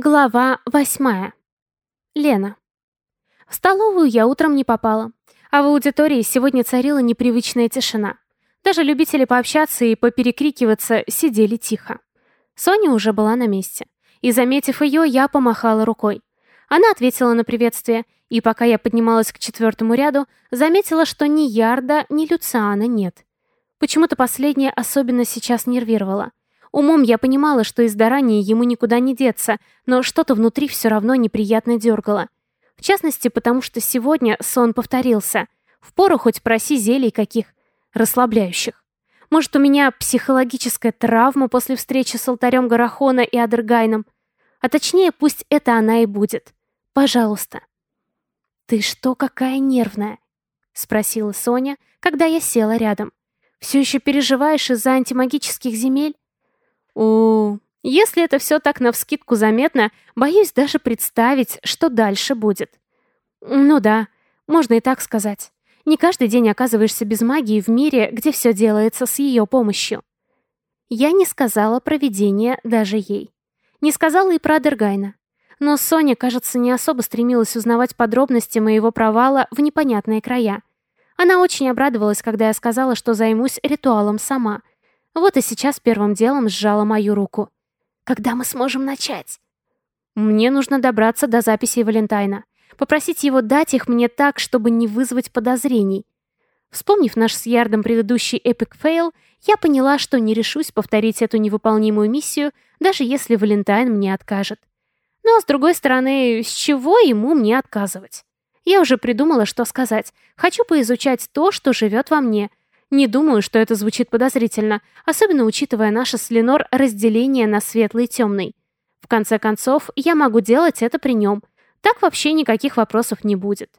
Глава восьмая. Лена. В столовую я утром не попала, а в аудитории сегодня царила непривычная тишина. Даже любители пообщаться и поперекрикиваться сидели тихо. Соня уже была на месте, и, заметив ее, я помахала рукой. Она ответила на приветствие, и пока я поднималась к четвертому ряду, заметила, что ни Ярда, ни Люциана нет. Почему-то последнее особенно сейчас нервировало. Умом я понимала, что из-за ранее ему никуда не деться, но что-то внутри все равно неприятно дергало. В частности, потому что сегодня сон повторился. Впору хоть проси зелий каких, расслабляющих. Может, у меня психологическая травма после встречи с алтарем Гарахона и Адергайном. А точнее, пусть это она и будет. Пожалуйста. «Ты что какая нервная?» — спросила Соня, когда я села рядом. «Все еще переживаешь из-за антимагических земель?» У, если это все так навскидку заметно, боюсь даже представить, что дальше будет. Ну да, можно и так сказать. Не каждый день оказываешься без магии в мире, где все делается с ее помощью. Я не сказала про видение даже ей. Не сказала и про Адергайна. Но Соня, кажется, не особо стремилась узнавать подробности моего провала в непонятные края. Она очень обрадовалась, когда я сказала, что займусь ритуалом сама — вот и сейчас первым делом сжала мою руку. «Когда мы сможем начать?» «Мне нужно добраться до записей Валентайна. Попросить его дать их мне так, чтобы не вызвать подозрений». Вспомнив наш с Ярдом предыдущий epic fail, я поняла, что не решусь повторить эту невыполнимую миссию, даже если Валентайн мне откажет. Но, с другой стороны, с чего ему мне отказывать? Я уже придумала, что сказать. Хочу поизучать то, что живет во мне, не думаю, что это звучит подозрительно, особенно учитывая наше с Ленор разделение на светлый и темный. В конце концов, я могу делать это при нем. Так вообще никаких вопросов не будет.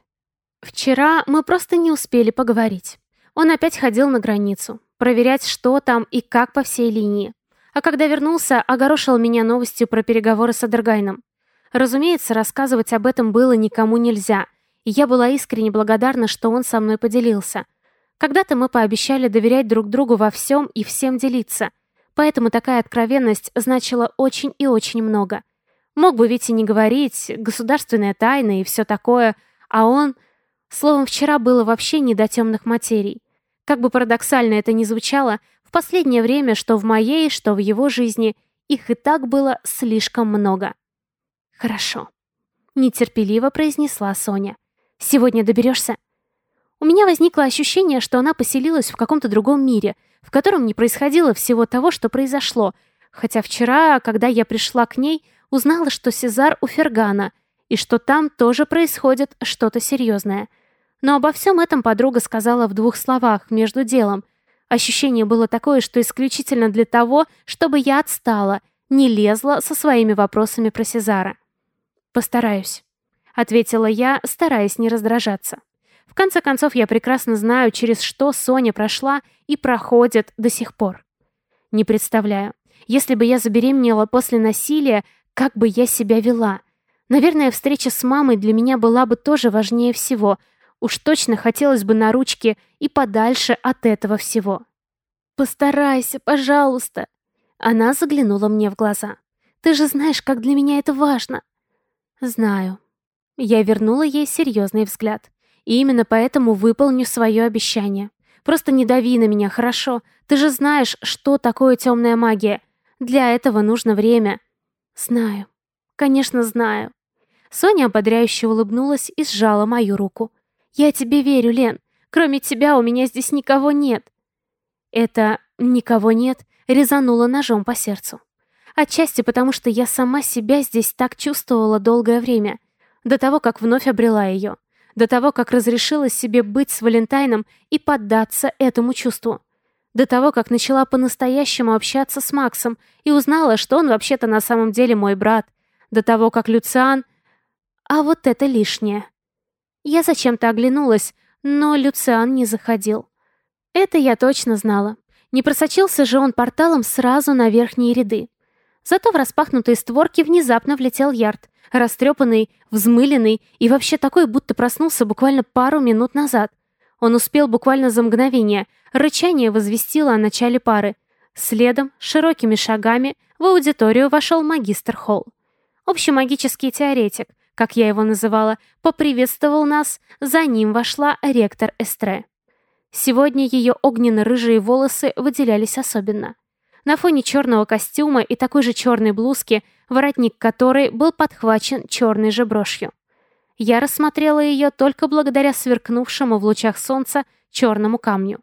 Вчера мы просто не успели поговорить. Он опять ходил на границу, проверять, что там и как по всей линии. А когда вернулся, огорошил меня новостью про переговоры с Адергайном. Разумеется, рассказывать об этом было никому нельзя, и я была искренне благодарна, что он со мной поделился — когда-то мы пообещали доверять друг другу во всем и всем делиться, поэтому такая откровенность значила очень и очень много. Мог бы ведь и не говорить, государственная тайна и все такое, а он... Словом, вчера было вообще не до темных материй. Как бы парадоксально это ни звучало, в последнее время, что в моей, что в его жизни, их и так было слишком много. «Хорошо», — нетерпеливо произнесла Соня. «Сегодня доберешься?» У меня возникло ощущение, что она поселилась в каком-то другом мире, в котором не происходило всего того, что произошло, хотя вчера, когда я пришла к ней, узнала, что Сезар у Фергана, и что там тоже происходит что-то серьезное. Но обо всем этом подруга сказала в двух словах, между делом. Ощущение было такое, что исключительно для того, чтобы я отстала, не лезла со своими вопросами про Сезара. «Постараюсь», — ответила я, стараясь не раздражаться. В конце концов, я прекрасно знаю, через что Соня прошла и проходит до сих пор. Не представляю, если бы я забеременела после насилия, как бы я себя вела. Наверное, встреча с мамой для меня была бы тоже важнее всего. Уж точно хотелось бы на ручке и подальше от этого всего. «Постарайся, пожалуйста!» Она заглянула мне в глаза. «Ты же знаешь, как для меня это важно!» «Знаю». Я вернула ей серьезный взгляд. И именно поэтому выполню свое обещание. Просто не дави на меня, хорошо? Ты же знаешь, что такое темная магия. Для этого нужно время. Знаю. Конечно, знаю. Соня ободряюще улыбнулась и сжала мою руку. «Я тебе верю, Лен. Кроме тебя у меня здесь никого нет». Это «никого нет» резануло ножом по сердцу. Отчасти потому, что я сама себя здесь так чувствовала долгое время, до того, как вновь обрела ее до того, как разрешила себе быть с Валентайном и поддаться этому чувству. До того, как начала по-настоящему общаться с Максом и узнала, что он вообще-то на самом деле мой брат. До того, как Люциан... А вот это лишнее. Я зачем-то оглянулась, но Люциан не заходил. Это я точно знала. Не просочился же он порталом сразу на верхние ряды. Зато в распахнутые створки внезапно влетел Ярд, растрепанный, взмыленный и вообще такой, будто проснулся буквально пару минут назад. Он успел буквально за мгновение. Рычание возвестило о начале пары. Следом, широкими шагами, в аудиторию вошел магистр Холл. общемагический теоретик, как я его называла, поприветствовал нас, за ним вошла ректор Эстре. Сегодня ее огненно-рыжие волосы выделялись особенно. На фоне черного костюма и такой же черной блузки, воротник которой был подхвачен черной же брошью. Я рассмотрела ее только благодаря сверкнувшему в лучах солнца черному камню.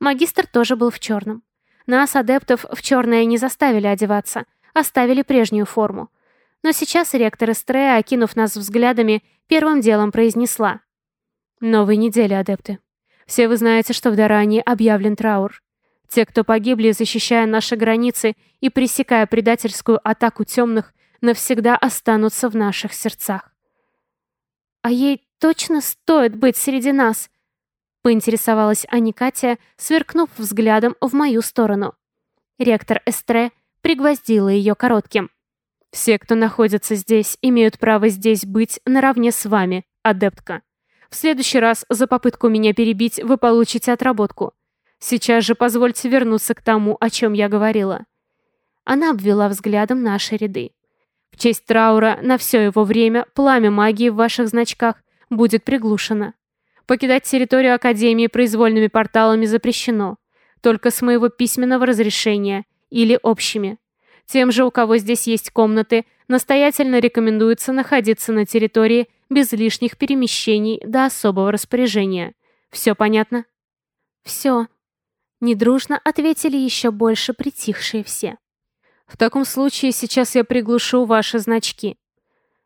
Магистр тоже был в черном. Нас, адептов, в черное не заставили одеваться, оставили прежнюю форму. Но сейчас ректор Эстрея, окинув нас взглядами, первым делом произнесла. «Новой недели, адепты. Все вы знаете, что в Даране объявлен траур. Те, кто погибли, защищая наши границы и пресекая предательскую атаку темных, навсегда останутся в наших сердцах. «А ей точно стоит быть среди нас?» — поинтересовалась Аникатия, сверкнув взглядом в мою сторону. Ректор Эстре пригвоздила ее коротким. «Все, кто находится здесь, имеют право здесь быть наравне с вами, адептка. В следующий раз за попытку меня перебить вы получите отработку. Сейчас же позвольте вернуться к тому, о чем я говорила». Она обвела взглядом наши ряды. В честь траура на все его время пламя магии в ваших значках будет приглушено. Покидать территорию Академии произвольными порталами запрещено. Только с моего письменного разрешения или общими. Тем же, у кого здесь есть комнаты, настоятельно рекомендуется находиться на территории без лишних перемещений до особого распоряжения. Все понятно? Все. Недружно ответили еще больше притихшие все. В таком случае сейчас я приглушу ваши значки.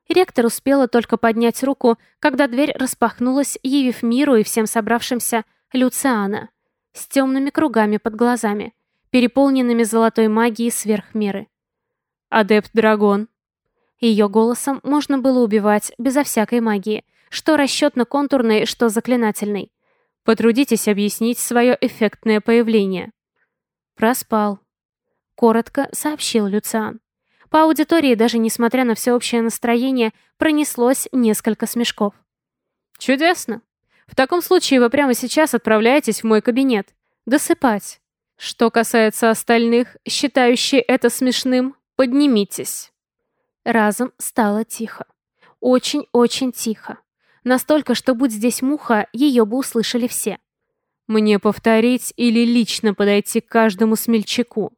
Ректор успела только поднять руку, когда дверь распахнулась, явив миру и всем собравшимся Люциана с темными кругами под глазами, переполненными золотой магией сверхмеры. «Адепт Драгон». Ее голосом можно было убивать безо всякой магии, что расчетно-контурной, что заклинательной. Потрудитесь объяснить свое эффектное появление. Проспал. Коротко сообщил Люциан. По аудитории, даже несмотря на всеобщее настроение, пронеслось несколько смешков. «Чудесно. В таком случае вы прямо сейчас отправляетесь в мой кабинет. Досыпать. Что касается остальных, считающие это смешным, поднимитесь». Разом стало тихо. Очень-очень тихо. Настолько, что будь здесь муха, ее бы услышали все. Мне повторить или лично подойти к каждому смельчаку?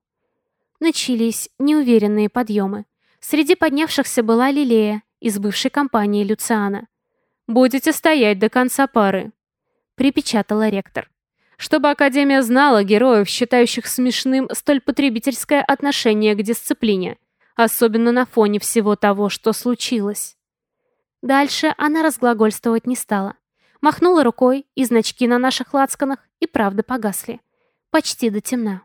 Начались неуверенные подъемы. Среди поднявшихся была Лилея из бывшей компании Люциана. «Будете стоять до конца пары», — припечатала ректор. «Чтобы Академия знала героев, считающих смешным столь потребительское отношение к дисциплине, особенно на фоне всего того, что случилось». Дальше она разглагольствовать не стала. Махнула рукой, и значки на наших лацканах и правда погасли. Почти до темна.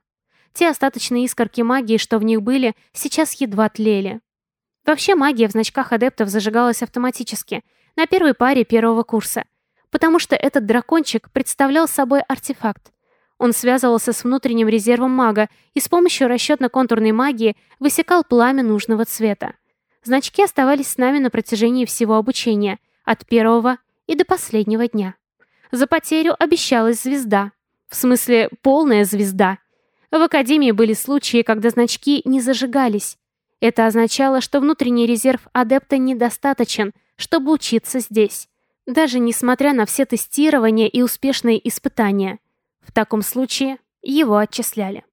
Те остаточные искорки магии, что в них были, сейчас едва тлели. Вообще магия в значках адептов зажигалась автоматически, на первой паре первого курса, потому что этот дракончик представлял собой артефакт. Он связывался с внутренним резервом мага и с помощью расчетно-контурной магии высекал пламя нужного цвета. Значки оставались с нами на протяжении всего обучения, от первого и до последнего дня. За потерю обещалась звезда. В смысле, полная звезда. В Академии были случаи, когда значки не зажигались. Это означало, что внутренний резерв адепта недостаточен, чтобы учиться здесь. Даже несмотря на все тестирования и успешные испытания. В таком случае его отчисляли.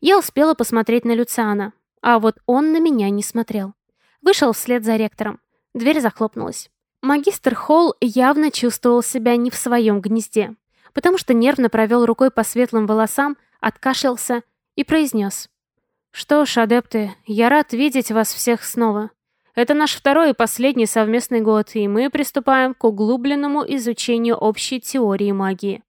Я успела посмотреть на Люциана, а вот он на меня не смотрел. Вышел вслед за ректором. Дверь захлопнулась. Магистр Холл явно чувствовал себя не в своем гнезде, потому что нервно провел рукой по светлым волосам, откашлялся и произнес. «Что ж, адепты, я рад видеть вас всех снова. Это наш второй и последний совместный год, и мы приступаем к углубленному изучению общей теории магии».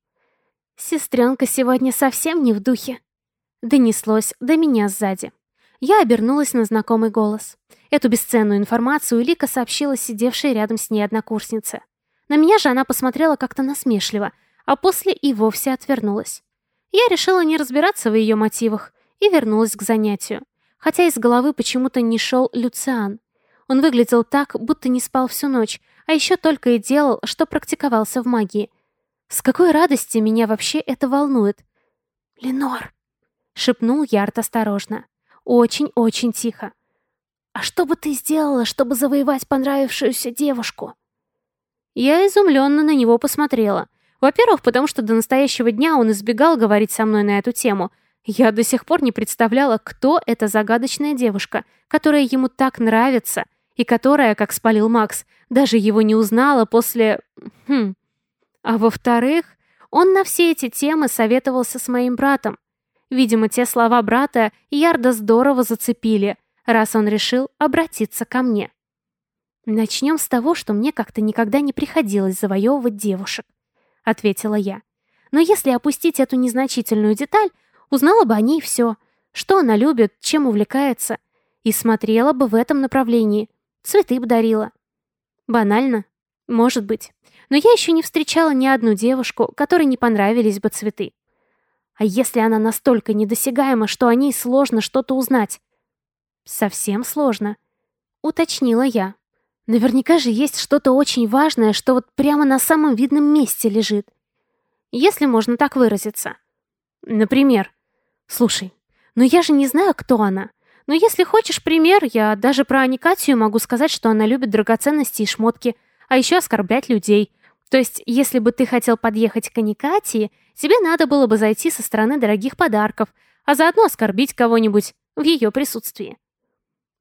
«Сестренка сегодня совсем не в духе», — донеслось до меня сзади. Я обернулась на знакомый голос. Эту бесценную информацию Лика сообщила сидевшей рядом с ней однокурснице. На меня же она посмотрела как-то насмешливо, а после и вовсе отвернулась. Я решила не разбираться в ее мотивах и вернулась к занятию. Хотя из головы почему-то не шел Люциан. Он выглядел так, будто не спал всю ночь, а еще только и делал, что практиковался в магии. С какой радости меня вообще это волнует? «Ленор!» — шепнул Ярд осторожно. Очень-очень тихо. «А что бы ты сделала, чтобы завоевать понравившуюся девушку?» Я изумленно на него посмотрела. Во-первых, потому что до настоящего дня он избегал говорить со мной на эту тему. Я до сих пор не представляла, кто эта загадочная девушка, которая ему так нравится, и которая, как спалил Макс, даже его не узнала после... Хм. А во-вторых, он на все эти темы советовался с моим братом. Видимо, те слова брата Ярда здорово зацепили, раз он решил обратиться ко мне. «Начнем с того, что мне как-то никогда не приходилось завоевывать девушек», — ответила я. «Но если опустить эту незначительную деталь, узнала бы о ней все, что она любит, чем увлекается, и смотрела бы в этом направлении, цветы бы дарила». Банально? Может быть. Но я еще не встречала ни одну девушку, которой не понравились бы цветы. А если она настолько недосягаема, что о ней сложно что-то узнать? Совсем сложно. Уточнила я. Наверняка же есть что-то очень важное, что вот прямо на самом видном месте лежит. Если можно так выразиться. Например. Слушай, ну я же не знаю, кто она. Но если хочешь пример, я даже про Аникатию могу сказать, что она любит драгоценности и шмотки, а еще оскорблять людей. То есть, если бы ты хотел подъехать к Аникатии, тебе надо было бы зайти со стороны дорогих подарков, а заодно оскорбить кого-нибудь в ее присутствии.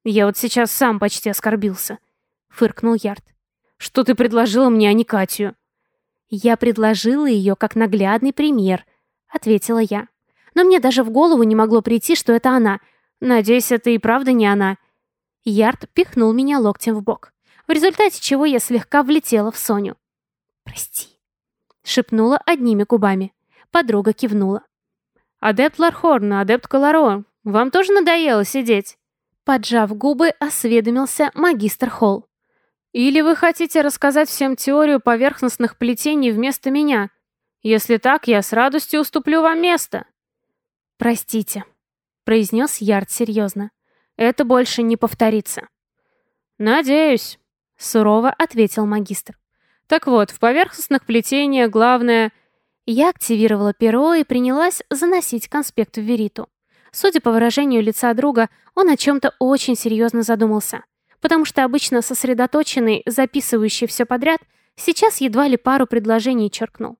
«Я вот сейчас сам почти оскорбился», — фыркнул Ярд. «Что ты предложила мне Аникатию?» «Я предложила ее как наглядный пример», — ответила я. «Но мне даже в голову не могло прийти, что это она. Надеюсь, это и правда не она». Ярд пихнул меня локтем в бок, в результате чего я слегка влетела в Соню. «Прости», — шепнула одними губами. Подруга кивнула. «Адепт Лархорн, адепт Колоро, вам тоже надоело сидеть?» Поджав губы, осведомился магистр Холл. «Или вы хотите рассказать всем теорию поверхностных плетений вместо меня? Если так, я с радостью уступлю вам место». «Простите», — произнес Ярд серьезно. «Это больше не повторится». «Надеюсь», — сурово ответил магистр. «Так вот, в поверхностных плетениях главное...» Я активировала перо и принялась заносить конспект в Вериту. Судя по выражению лица друга, он о чем-то очень серьезно задумался. Потому что обычно сосредоточенный, записывающий все подряд, сейчас едва ли пару предложений черкнул.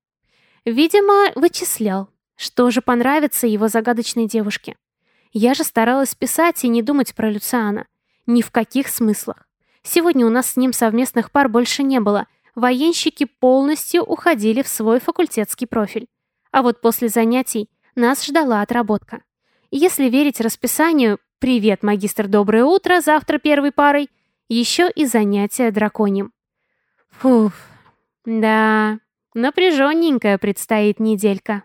Видимо, вычислял, что же понравится его загадочной девушке. Я же старалась писать и не думать про Люциана. Ни в каких смыслах. Сегодня у нас с ним совместных пар больше не было — военщики полностью уходили в свой факультетский профиль. А вот после занятий нас ждала отработка. Если верить расписанию «Привет, магистр, доброе утро, завтра первой парой», еще и занятия драконьим. Фуф, да, напряженненькая предстоит неделька.